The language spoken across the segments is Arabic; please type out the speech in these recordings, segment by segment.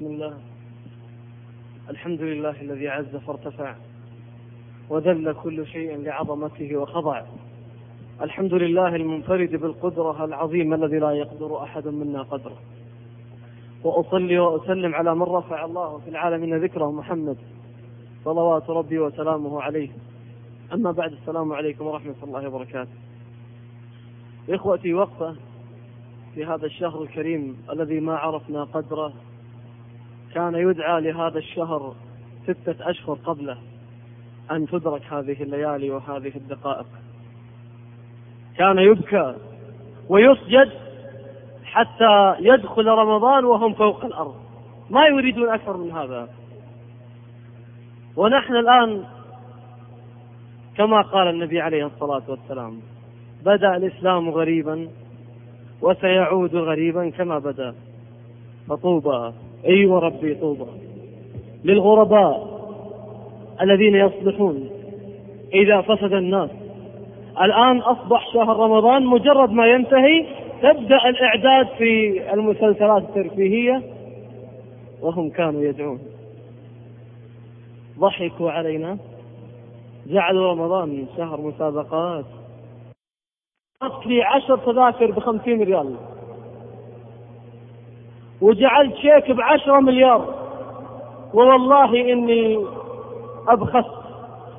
بسم الله. الحمد لله الذي عز فارتفع وذل كل شيء لعظمته وخضع. الحمد لله المنفرد بالقدرة العظيمة الذي لا يقدر أحد منا قدره. وأصلي وأسلم على من رفع الله في العالمين ذكره محمد صلوات ربي وسلامه عليه. أما بعد السلام عليكم ورحمة الله وبركاته. إخوتي وقفة في هذا الشهر الكريم الذي ما عرفنا قدره كان يدعى لهذا الشهر ستة أشهر قبله أن تدرك هذه الليالي وهذه الدقائق. كان يبكى ويسجد حتى يدخل رمضان وهم فوق الأرض. ما يريدون أكثر من هذا. ونحن الآن كما قال النبي عليه الصلاة والسلام بدأ الإسلام غريبا وسيعود غريبا كما بدأ. فطوبى. أيوة ربي طوبى للغرباء الذين يصلحون إذا فسد الناس. الآن أصبح شهر رمضان مجرد ما ينتهي تبدأ الإعداد في المسلسلات الترفيهية وهم كانوا يدعون. ضحكوا علينا جعلوا رمضان شهر مسابقات. لي عشر تذاكر بخمسين ريال. وجعلت شيك بعشرة مليار. ووالله إني أبخس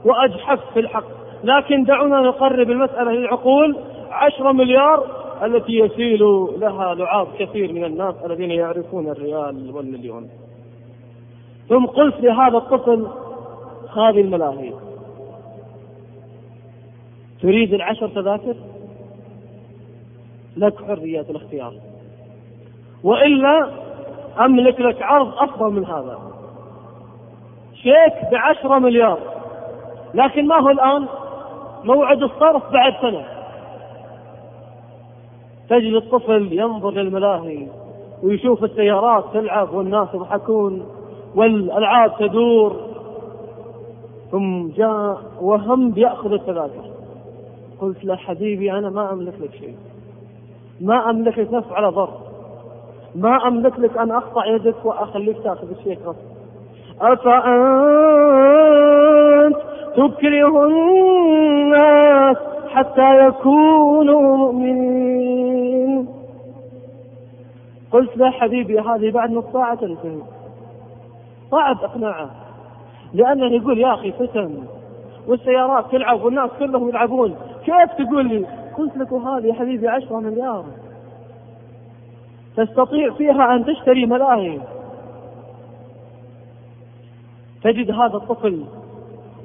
وأجحف في الحق. لكن دعونا نقرب المسألة للعقول. عشرة مليار التي يسيل لها لعاب كثير من الناس الذين يعرفون الريال والمليون. ثم قلت لهذا الطفل هذه الملاهي. تريد العشر تذاكر؟ لك حرية الاختيار. وإلا أملك لك عرض أفضل من هذا. شيك بعشرة مليار. لكن ما هو الآن؟ موعد الصرف بعد سنة. تجد الطفل ينظر للملاهي ويشوف السيارات تلعب والناس يضحكون والألعاب تدور. ثم جاء وهم بيأخذ التذاكر. قلت له حبيبي أنا ما أملك لك شيء. ما أملك لك نفع على ضر. ما أملك لك أن أقطع يدك وأخليك تأخذ الشيء أفأنت تكره الناس حتى يكونوا مؤمنين؟ قلت له حبيبي هذه بعد نص ساعة تنتهي. صعب إقناعه. لأنه يقول يا أخي فتن والسيارات تلعب والناس كلهم يلعبون. كيف تقول لي؟ قلت لك وهذه يا حبيبي عشرة مليار. تستطيع فيها أن تشتري ملاهي تجد هذا الطفل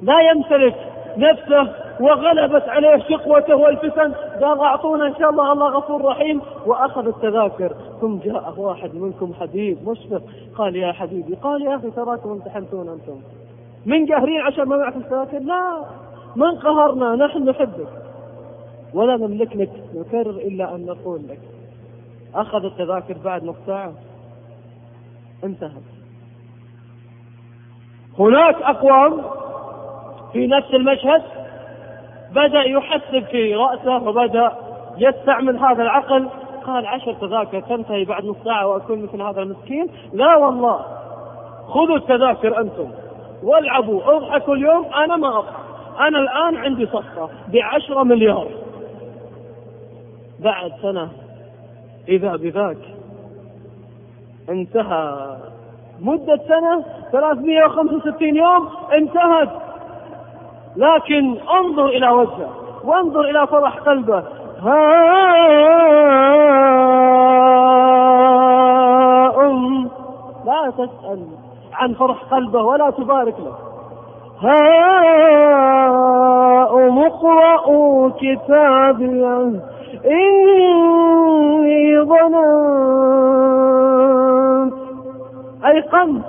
لا يمتلك نفسه وغلبت عليه شقوته والفتن. قال أعطونا إن شاء الله الله غفور رحيم. وأخذ التذاكر. ثم جاء واحد منكم حبيب مشفق. قال يا حبيبي قال يا أخي تراكم امتحنتون أنتم. من قاهرين عشان ما معكم التذاكر؟ لا من قهرنا؟ نحن نحبك. ولا نملك لك نكرر إلا أن نقول لك. أخذ التذاكر بعد نص ساعة. انتهت. هناك أقوام في نفس المشهد بدأ يحسب في رأسه وبدأ يستعمل هذا العقل. قال عشر تذاكر تنتهي بعد نص ساعة وأكون مثل هذا المسكين؟ لا والله. خذوا التذاكر أنتم. والعبوا. اضحكوا اليوم أنا ما أضحك أنا الآن عندي صفقة بعشرة مليار. بعد سنة إذا بذاك انتهى مدة سنة 365 يوم انتهت. لكن انظر إلى وجهه وانظر إلى فرح قلبه. ها أم لا تسأل عن فرح قلبه ولا تبارك له. هاؤم أقرأوا كتابي إني ظننت. أيقنت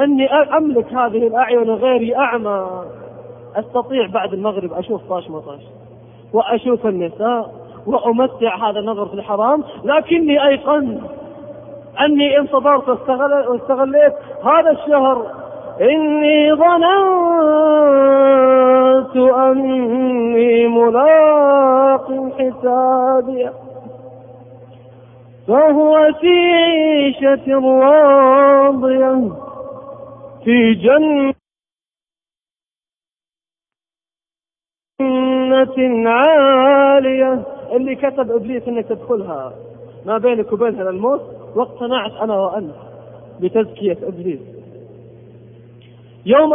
أني أملك هذه الأعين غيري أعمى. أستطيع بعد المغرب أشوف طاش مطاش. وأشوف النساء. وأمتع هذا النظر في الحرام. لكني أيقنت أني إن صبرت واستغليت هذا الشهر. إني ظننت حسابي فهو في عيشة راضية في جنة عالية. اللي كتب إبليس إنك تدخلها ما بينك وبينها الموت واقتنعت أنا وأنت بتزكية إبليس. يوم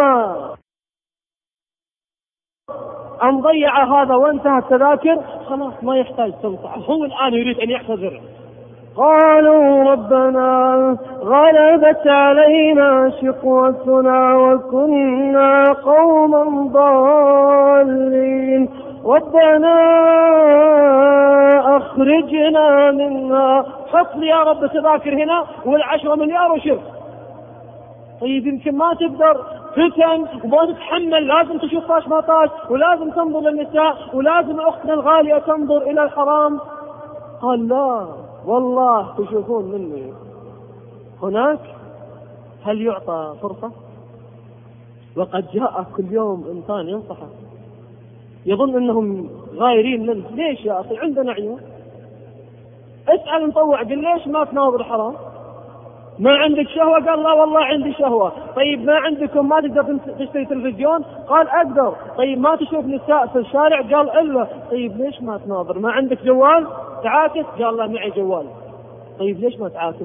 أن ضيع هذا وانتهى التذاكر خلاص ما يحتاج تنصح هو الآن يريد أن يعتذر قالوا ربنا غلبت علينا شقوتنا وكنا قوما ضالين. ربنا أخرجنا منها. حط لي يا رب تذاكر هنا والعشرة مليار وشرك طيب يمكن ما تقدر. فتن وما تتحمل لازم تشوف طاش ما طاش ولازم تنظر للنساء ولازم اختنا الغالية تنظر إلى الحرام. قال لا والله تشوفون مني. هناك؟ هل يعطى فرصة؟ وقد جاء كل يوم إنسان ينصحه يظن أنهم غايرين منه. ليش يا أخي؟ عندنا عيون. اسأل مطوع قل ليش ما تناظر الحرام ما عندك شهوة؟ قال لا والله عندي شهوة. طيب ما عندكم؟ ما تقدر تشتري تلفزيون؟ قال أقدر. طيب ما تشوف نساء في الشارع؟ قال إلا. طيب ليش ما تناظر؟ ما عندك جوال؟ تعاكس؟ قال لا معي جوال. طيب ليش ما تعاكس؟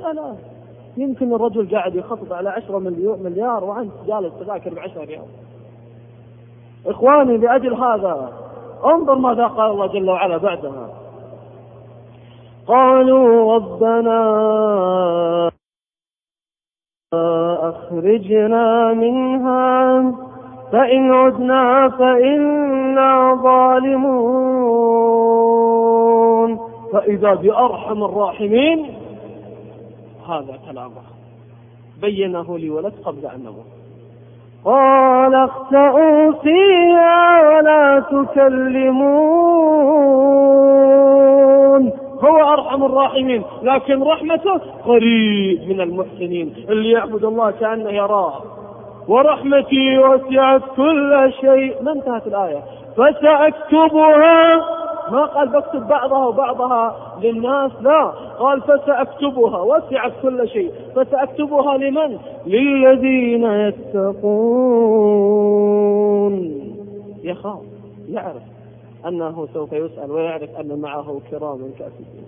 لا يمكن الرجل قاعد يخطط على 10 مليار وأنت جالس تذاكر ب 10 ريال. إخواني لأجل هذا انظر ماذا قال الله جل وعلا بعدها. قالوا ربنا أخرجنا منها فإن عدنا فإنا ظالمون. فإذا بأرحم الراحمين هذا كلامه بينه لي ولد قبل أن نموت. قال اخسأوا فيها ولا تكلمون. هو أرحم الراحمين لكن رحمته قريب من المحسنين اللي يعبد الله كأنه يراه. ورحمتي وسعت كل شيء. ما انتهت الآية؟ فسأكتبها. ما قال بكتب بعضها وبعضها للناس لا. قال فسأكتبها. وسعت كل شيء. فسأكتبها لمن؟ للذين يتقون. يخاف يعرف. أنه سوف يسأل ويعرف أن معه كرام كاتبين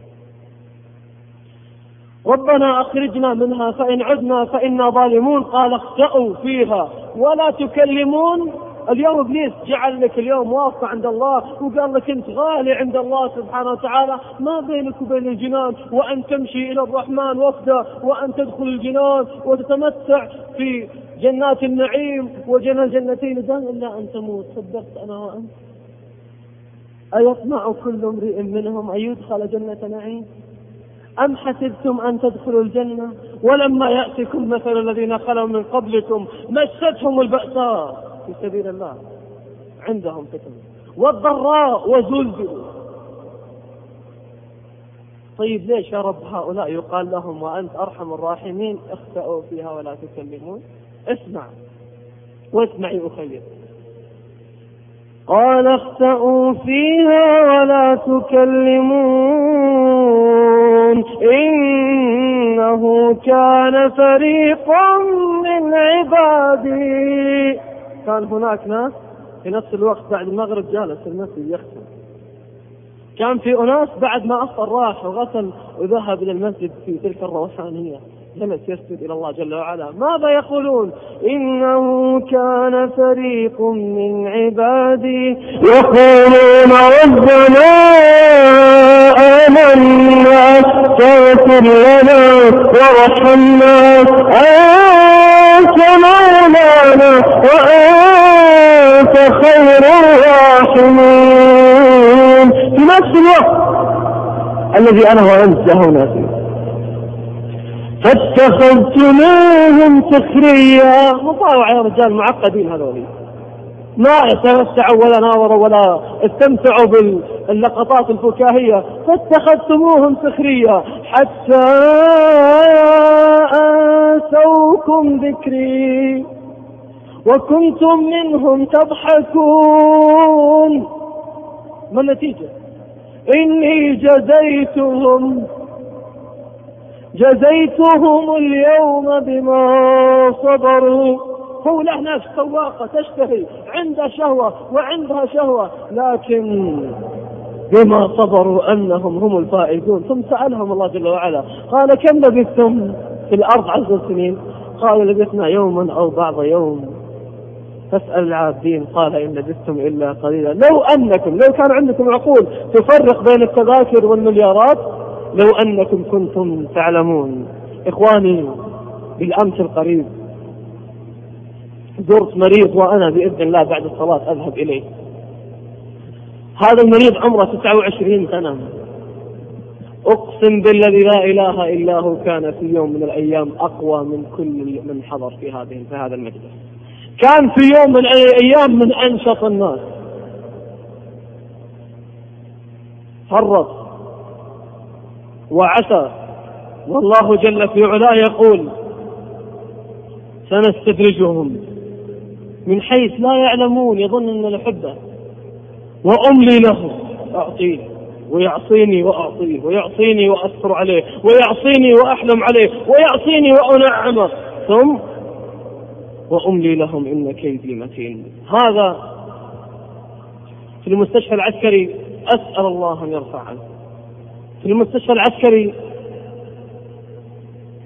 ربنا أخرجنا منها فإن عدنا فإنا ظالمون. قال اخسأوا فيها ولا تكلمون. اليوم إبليس جعل لك اليوم واقفة عند الله وقال لك أنت غالي عند الله سبحانه وتعالى. ما بينك وبين الجنان وأن تمشي إلى الرحمن وفدا وأن تدخل الجنان وتتمتع في جنات النعيم وجنى الجنتين. دان إلا أن تموت. صدقت أنا وأنت. أيطمع كل امرئ منهم أن يدخل جنة نعيم؟ أم حسبتم أن تدخلوا الجنة؟ ولما يأتكم مثل الذين خلوا من قبلكم مستهم البأساء في سبيل الله. عندهم فتن والضراء وزلزلوا. طيب ليش يا رب هؤلاء يقال لهم وأنت أرحم الراحمين؟ اخسأوا فيها ولا تكلمون. اسمع. واسمعي أخير. قال اخسأوا فيها ولا تكلمون إنه كان فريق من عبادي. كان هناك ناس في نفس الوقت بعد المغرب جالس المسجد يختم كان في أناس بعد ما أفطر راح وغسل وذهب إلى المسجد في تلك الروحانية. جلس يسجد إلى الله جل وعلا. ماذا يقولون؟ إنه كان فريق من عبادي يقولون ربنا آمنا فاغفر لنا وارحمنا أنت مولانا وأنت خير الراحمين. في نفس الوقت الذي أنا وأنت له ناسين فاتخذتموهم سخريا مطاوع يا رجال معقدين هذول. ما تمتعوا ولا ناظروا ولا استمتعوا باللقطات الفكاهية. فاتخذتموهم سخريا حتى أنسوكم ذكري. وكنتم منهم تضحكون. ما النتيجة؟ إني جزيتهم جزيتهم اليوم بما صبروا. هو له نفس سواقة تشتهي عندها شهوة وعندها شهوة لكن بما صبروا أنهم هم الفائزون. ثم سألهم الله جل وعلا قال كم لبثتم في الأرض عشر سنين؟ قالوا لبثنا يوما أو بعض يوم. فاسأل العابدين قال إن لبثتم إلا قليلا. لو أنكم لو كان عندكم عقول تفرق بين التذاكر والمليارات لو أنكم كنتم تعلمون إخواني بالأمس القريب زرت مريض وأنا بإذن الله بعد الصلاة أذهب إليه. هذا المريض عمره 29 سنة. أقسم بالذي لا إله إلا هو كان في يوم من الأيام أقوى من كل من حضر في هذه في هذا المجلس. كان في يوم من الأيام من أنشط الناس. فرط. وعسى. والله جل في علاه يقول سنستدرجهم من حيث لا يعلمون يظن أن الحبه وأملي له اعطيه ويعصيني وأعطيه ويعصيني وأستر عليه ويعصيني وأحلم عليه ويعصيني وأنعمه ثم وأملي لهم إن كيدي متين. هذا في المستشفى العسكري أسأل الله أن يرفع عنه في المستشفى العسكري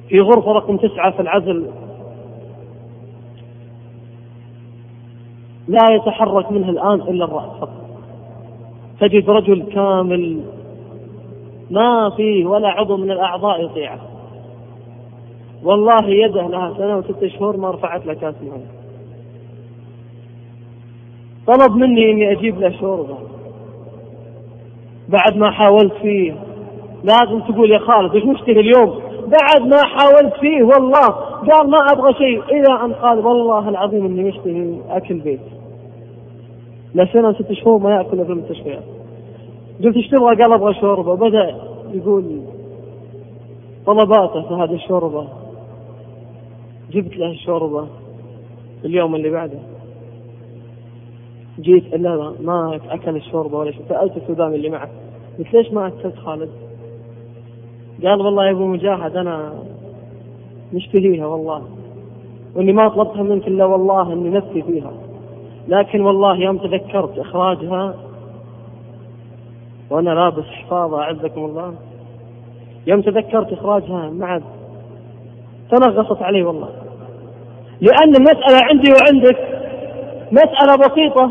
في غرفة رقم تسعة في العزل. لا يتحرك منها الآن إلا الرأس فقط. تجد رجل كامل ما فيه ولا عضو من الأعضاء يطيعه. والله يده لها سنة وستة شهور ما رفعت له كاس طلب مني إني أجيب له شوربة. بعد ما حاولت فيه لازم تقول يا خالد إيش مشتهي اليوم؟ بعد ما حاولت فيه والله قال ما أبغى شيء. إلى أن قال والله العظيم إني مشتهي اكل بيت. لا سنه ست شهور ما يأكل في المستشفيات قلت إيش تبغى؟ قال أبغى شوربة. بدا يقول طلباته في هذه الشوربة. جبت له الشوربة اليوم اللي بعده. جيت الا ما أكل الشوربة ولا شيء. سالت السوداني اللي معه. قلت ليش ما أكلت خالد؟ قال والله يا أبو مجاهد أنا مشتهيها والله. وإني ما طلبتها منك إلا والله إني نفسي فيها. لكن والله يوم تذكرت إخراجها وأنا لابس حفاظة أعزكم الله. يوم تذكرت إخراجها ما عاد تنغصت علي والله. لأن المسألة عندي وعندك مسألة بسيطة.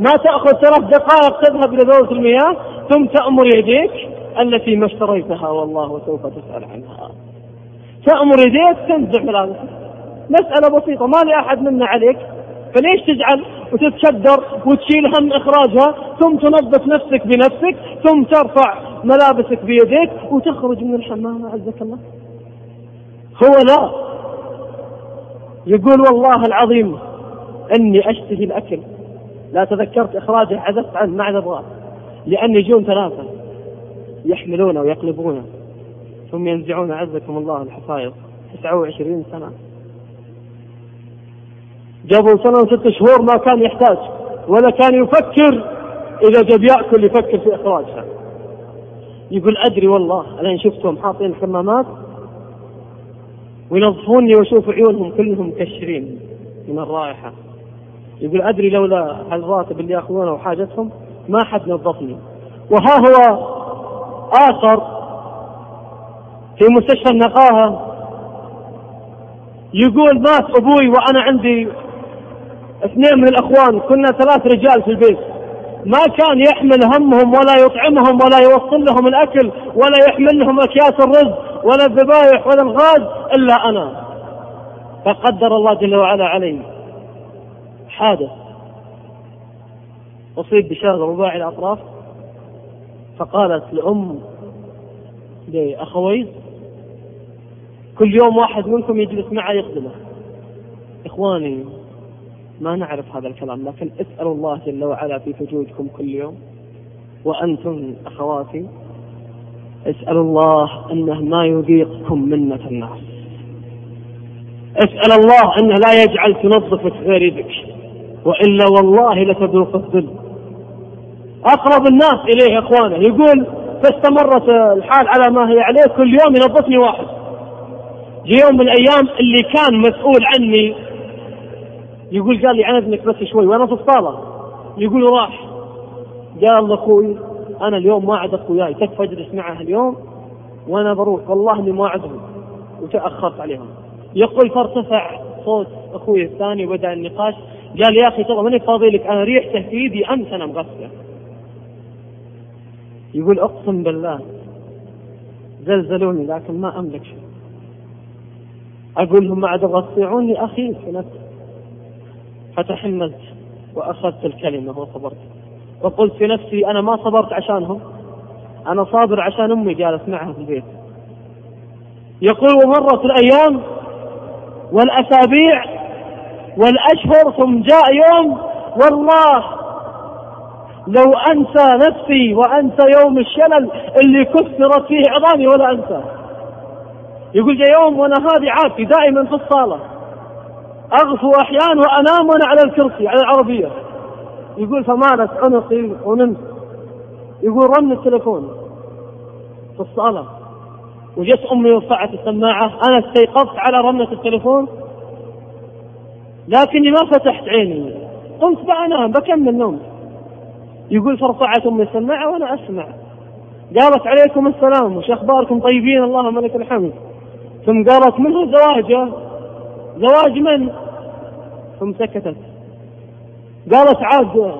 ما تأخذ ثلاث دقائق تذهب إلى دوره المياه ثم تأمر يديك. التي ما اشتريتها والله سوف تسأل عنها. تأمر يديك تنزع ملابسك مسألة بسيطة ما لي أحد منا عليك. فليش تجعل وتتشدر وتشيل هم إخراجها؟ ثم تنظف نفسك بنفسك ثم ترفع ملابسك بيديك وتخرج من الحمام أعزك الله. هو لا. يقول والله العظيم إني أشتهي الأكل. لا تذكرت إخراجه عزفت عنه مع الرأس. لأني يجون ثلاثة. يحملونه ويقلبونه ثم ينزعون عزكم الله الحصائر 29 سنة. قبل سنة وست شهور ما كان يحتاج ولا كان يفكر إذا جاب يأكل يفكر في إخراجها. يقول أدري والله الآن شفتهم حاطين الحمامات وينظفوني وأشوف عيونهم كلهم مكشرين من الرائحة. يقول أدري لولا الراتب اللي يأخذونه وحاجتهم ما حد نظفني. وها هو آخر في مستشفى النقاهة يقول مات أبوي وأنا عندي اثنين من الأخوان كنا ثلاث رجال في البيت. ما كان يحمل همهم ولا يطعمهم ولا يوصل لهم الأكل ولا يحمل لهم أكياس الرز ولا الذبائح ولا الغاز إلا أنا. فقدر الله جل وعلا علي حادث أصيب بشلل رباعي الأطراف. فقالت لأم لأخوي كل يوم واحد منكم يجلس معي يخدمه. إخواني ما نعرف هذا الكلام لكن اسأل الله جل وعلا في وجودكم كل يوم. وأنتم أخواتي اسأل الله أنه ما يذيقكم منة الناس. اسأل الله أنه لا يجعل تنظفك غير يدك. وإلا والله لتذوق الذل أقرب الناس إليه إخوانه. يقول فاستمرت الحال على ما هي عليه كل يوم ينظفني واحد. يوم من الأيام اللي كان مسؤول عني. يقول قال لي عن اذنك بس شوي وأنا في الصالة. يقول راح. قال أخوي أنا اليوم ما عاد اخوياي تكفى اجلس معه اليوم وأنا بروح. والله إني ما عدهم وتأخرت عليهم. يقول فارتفع صوت أخوي الثاني وبدأ النقاش. قال يا أخي ترى ماني فاضي لك. أنا ريحته في إيدي أمس أنا مغسلة. يقول أقسم بالله زلزلوني لكن ما أملك شيء. أقول لهم ما عاد تغطيعوني أخي في نفسي. فتحملت وأخذت الكلمة وصبرت. وقلت في نفسي أنا ما صبرت عشانهم أنا صابر عشان أمي جالس معها في البيت. يقول ومرت الأيام والأسابيع والأشهر ثم جاء يوم والله لو أنسى نفسي وأنسى يوم الشلل اللي كسرت فيه عظامي ولا أنسى. يقول جاء يوم وأنا هذه عادتي دائما في الصالة. أغفو احيان وأنام وأنا على الكرسي على العربية. يقول فمالت عنقي ونمت. يقول رن التليفون في الصالة. وجت أمي ورفعت السماعة. أنا استيقظت على رنة التليفون. لكني ما فتحت عيني. قمت بأنام بكمل نوم يقول فرفعت امي السماعه وأنا أسمع. قالت عليكم السلام وش أخباركم؟ طيبين اللهم لك الحمد. ثم قالت من هو زواجه. زواج من؟ ثم سكتت. قالت عاد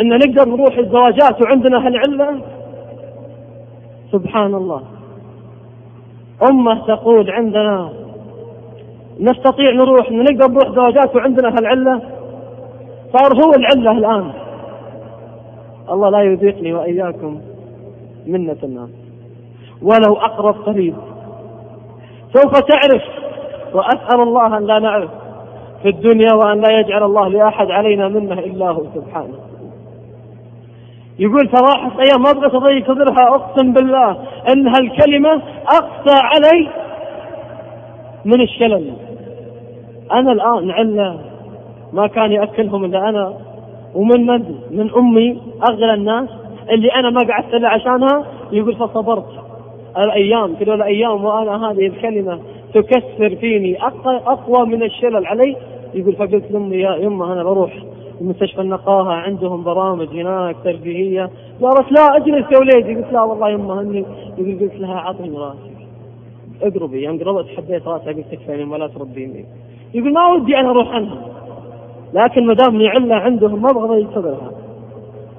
إن نقدر نروح الزواجات وعندنا هالعلة؟ سبحان الله. أمة تقول عندنا نستطيع نروح نقدر نروح زواجات وعندنا هالعلة؟ صار هو العلة الآن. الله لا يذيقني وإياكم منة الناس. ولو أقرب قريب. سوف تعرف وأسأل الله أن لا نعرف في الدنيا وأن لا يجعل الله لأحد علينا منه إلا هو سبحانه. يقول فراحت أيام ما أبغى تضيق صدرها أقسم بالله أن هالكلمة أقسى علي من الشلل. أنا الآن علة ما كان يأكلهم إلا أنا. ومن من؟ من أمي أغلى الناس. اللي أنا ما قعدت إلا عشانها يقول فصبرت. الأيام كل الأيام وأنا هذه الكلمة تكسر فيني. أقوى من الشلل علي. يقول فقلت لأمي يا يمه أنا بروح مستشفى النقاهة عندهم برامج هناك ترفيهية. قالت لا اجلس يا وليدي. قلت لا والله يمه اني يقول قلت لها اعطيني راسي. اقربي يوم قربت حبيت راسها قلت تكفيني ولا ترديني. يقول ما ودي أنا أروح عنها. لكن ما دام عله عندهم ما أبغى صدرها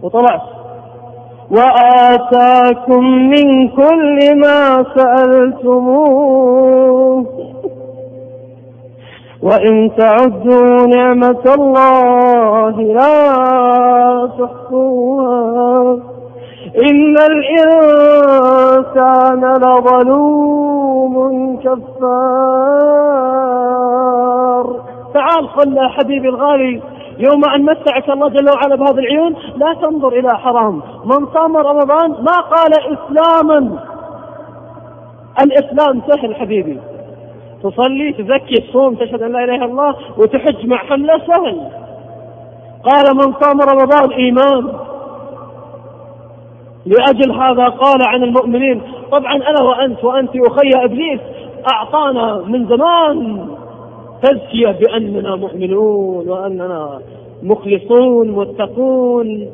وطلعت. وآتاكم من كل ما سألتموه. وإن تعدوا نعمة الله لا تحصوها. إن الإنسان لظلوم كفار. تعال صلى حبيبي الغالي يوم أن متعك الله جل وعلا بهذه العيون لا تنظر إلى حرام. من صام رمضان ما قال إسلاما. الإسلام سهل حبيبي. تصلي تزكي تصوم تشهد أن لا إله إلا الله وتحج مع حملة سهل. قال من صام رمضان إيمان. لأجل هذا قال عن المؤمنين طبعا أنا وأنت وأنت أخي إبليس أعطانا من زمان. تزكية بأننا مؤمنون وأننا مخلصون متقون.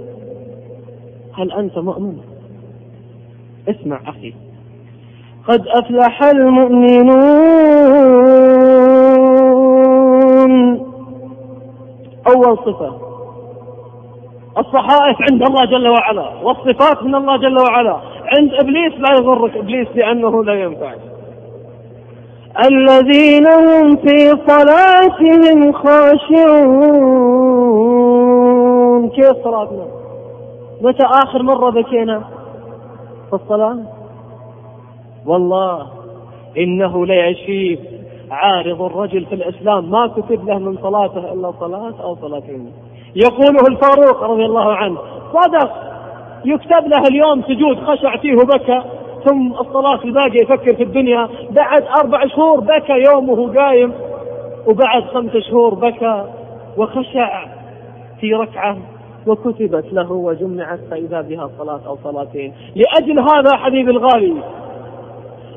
هل أنت مؤمن؟ اسمع أخي. قد أفلح المؤمنون. أول صفة الصحائف عند الله جل وعلا والصفات من الله جل وعلا. عند إبليس لا يضرك إبليس لأنه لا ينفعك. الذين هم في صلاتهم خاشعون. كيف صلاتنا؟ متى آخر مرة بكينا في الصلاة؟ والله إنه ليشيب عارض الرجل في الإسلام. ما كتب له من صلاته إلا صلاة أو صلاتين. يقوله الفاروق رضي الله عنه صدق يكتب له اليوم سجود خشع فيه وبكى ثم الصلاة الباقية يفكر في الدنيا. بعد أربع شهور بكى يومه قايم وبعد خمس شهور بكى وخشع في ركعة وكتبت له وجمعت فإذا بها صلاة أو صلاتين. لأجل هذا حبيبي الغالي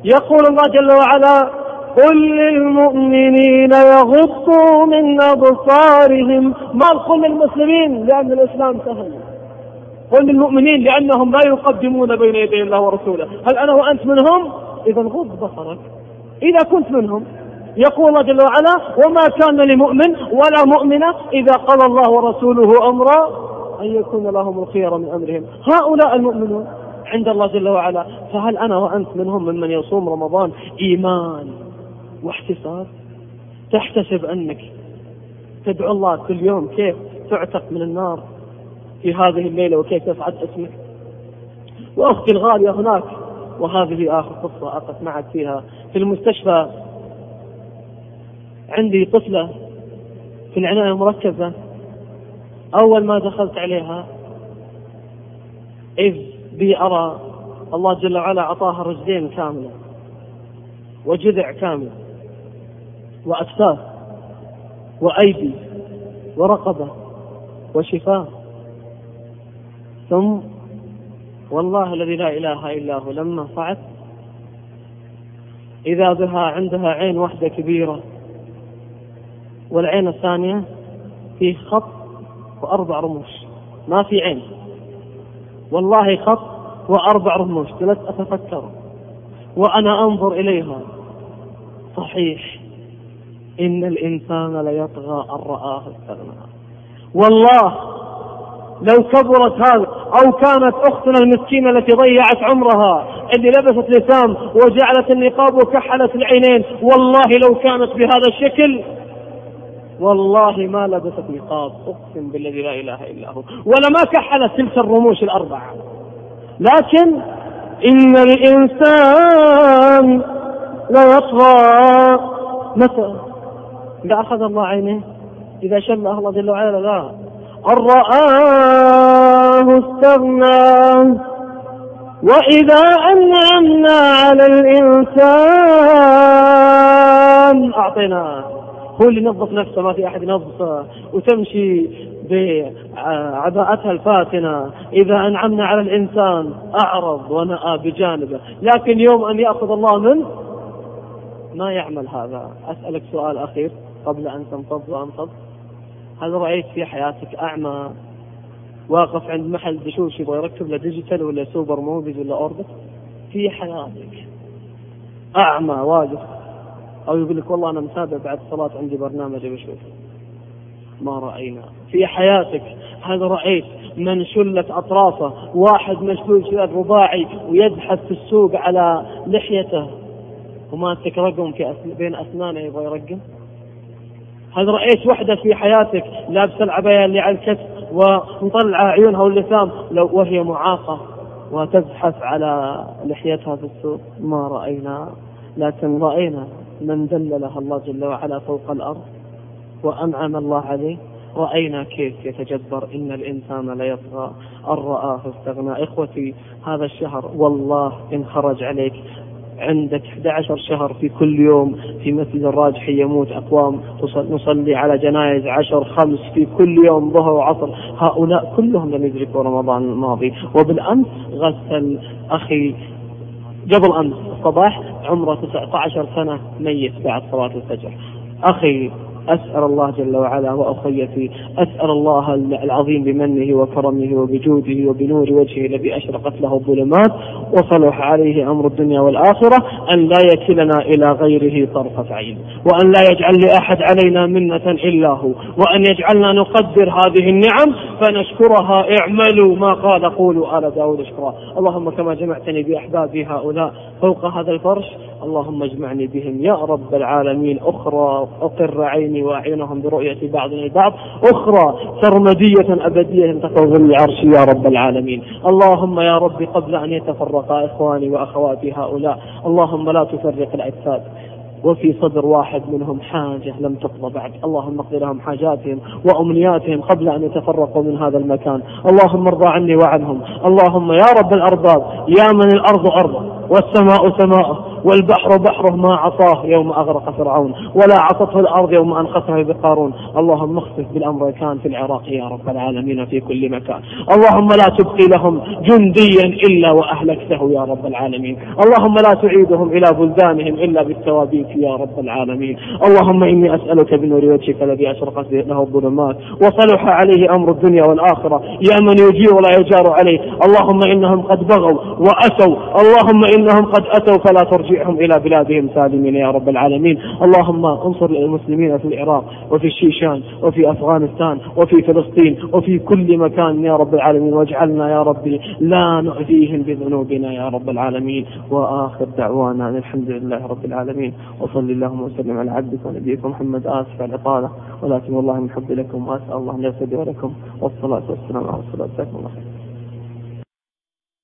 يقول الله جل وعلا قل للمؤمنين يغضوا من أبصارهم ما قل للمسلمين لأن الإسلام سهل. قل للمؤمنين لأنهم لا يقدمون بين يدي الله ورسوله. هل أنا وأنت منهم؟ إذا غض بصرك. إذا كنت منهم يقول الله جل وعلا وما كان لمؤمن ولا مؤمنة إذا قضى الله ورسوله أمرا أن يكون لهم الخير من أمرهم. هؤلاء المؤمنون عند الله جل وعلا. فهل أنا وأنت منهم ممن يصوم رمضان؟ إيمان واحتساب. تحتسب أنك تدعو الله كل يوم كيف تعتق من النار؟ في هذه الليلة وكيف يصعد اسمك وأختي الغالية هناك وهذه آخر قصة أقف معك فيها. في المستشفى عندي طفلة في العناية المركزة. أول ما دخلت عليها إذ بي أرى الله جل وعلا أعطاها رجلين كاملة وجذع كامل وأكتاف وأيدي ورقبة وشفاه ثم والله الذي لا إله إلا هو لما صعدت إذا بها عندها عين واحدة كبيرة والعين الثانية فيه خط وأربع رموش. ما في عين. والله خط وأربع رموش. جلست أتفكر وأنا أنظر إليها. صحيح. إن الإنسان ليطغى أن رآه استغنى والله لو كبرت هذا أو كانت أختنا المسكينة التي ضيعت عمرها اللي لبست لسان وجعلت النقاب وكحلت العينين والله لو كانت بهذا الشكل والله ما لبست نقاب أقسم بالذي لا إله إلا هو ولا ما كحلت تلك الرموش الأربعة. لكن إن الإنسان ليطغى متى؟ إذا أخذ الله عينه إذا شم الله جل وعلا لا. ان رآه استغنى. وإذا أنعمنا على الإنسان أعطيناه هو اللي ينظف نفسه ما في أحد ينظفه وتمشي بعباءتها الفاتنة. إذا أنعمنا على الإنسان أعرض ونأى بجانبه. لكن يوم أن يأخذ الله منه ما يعمل هذا. أسألك سؤال أخير قبل أن تنفض وأنفض. هل رأيت في حياتك أعمى واقف عند محل دشوش يبغى يركب له digital ولا Super Movies ولا أوربت في حياتك أعمى واقف أو يقول لك والله أنا متابع بعد الصلاة عندي برنامج بشوف ما رأينا. في حياتك هل رأيت من شلت أطرافه؟ واحد مشلول شلال رباعي ويزحف في السوق على لحيته. وماسك رقم في. بين أسنانه يبغى يرقم؟ هل رأيت وحدة في حياتك؟ لابسة العباية اللي على الكتف ومطلعة عيونها واللثام لو وهي معاقة وتزحف على لحيتها في السوق. ما رأينا لكن رأينا من دللها الله جل وعلا فوق الأرض وأنعم الله عليه. رأينا كيف يتجبر إن الإنسان ليطغى أن رآه استغنى. إخوتي هذا الشهر والله إن خرج عليك عندك 11 شهر في كل يوم في مسجد الراجح يموت أقوام. نصلي على جنائز عشر خمس في كل يوم ظهر وعصر. هؤلاء كلهم لم يدركوا رمضان الماضي. وبالأمس غسل أخي قبل أمس الصباح عمره 19 سنة ميت بعد صلاة الفجر. أخي أسأل الله جل وعلا وأخيتي أسأل الله العظيم بمنه وكرمه وبجوده وبنور وجهه الذي أشرقت له الظلمات وصلح عليه أمر الدنيا والآخرة أن لا يكلنا إلى غيره طرفة عين وأن لا يجعل لأحد علينا منة إلا هو وأن يجعلنا نقدر هذه النعم فنشكرها اعملوا ما قال. قولوا آل داود اشكرا اللهم كما جمعتني بأحبابي هؤلاء فوق هذا الفرش اللهم اجمعني بهم يا رب العالمين. أخرى أقر عيني وأعينهم برؤية بعض البعض أخرى سرمدية أبدية تحت العرش يا رب العالمين. اللهم يا رب قبل أن يتفرق إخواني وأخواتي هؤلاء اللهم لا تفرق الأجساد. وفي صدر واحد منهم حاجة لم تقضى بعد. اللهم اقض لهم حاجاتهم وأمنياتهم قبل أن يتفرقوا من هذا المكان. اللهم ارضى عني وعنهم. اللهم يا رب الأرباب يا من الأرض أرضه والسماء سماءه. والبحر بحره ما عصاه يوم أغرق فرعون ولا عصته الأرض يوم أنقذها بقارون اللهم اخسف بالأمر كان في العراق يا رب العالمين في كل مكان. اللهم لا تبقي لهم جنديا إلا وأهلكته يا رب العالمين. اللهم لا تعيدهم إلى بلدانهم إلا بالتوابيت يا رب العالمين. اللهم إني أسألك بنور وجهك الذي أشرقت له الظلمات وصلح عليه أمر الدنيا والآخرة. يا من يجير ولا يجار عليه. اللهم إنهم قد بغوا وأتوا اللهم إنهم قد أتوا فلا ترجعهم إلى بلادهم سالمين يا رب العالمين. اللهم انصر المسلمين في العراق وفي الشيشان وفي أفغانستان وفي فلسطين وفي كل مكان يا رب العالمين. واجعلنا يا ربي لا نؤذيهم بذنوبنا يا رب العالمين. وآخر دعوانا أن الحمد لله رب العالمين. وصل اللهم وسلم على عبدك ونبيك محمد. آسف على الإطالة. ولكن والله من حب لكم. وأسأل الله أن يغفر لكم والصلاة والسلام على رسول الله.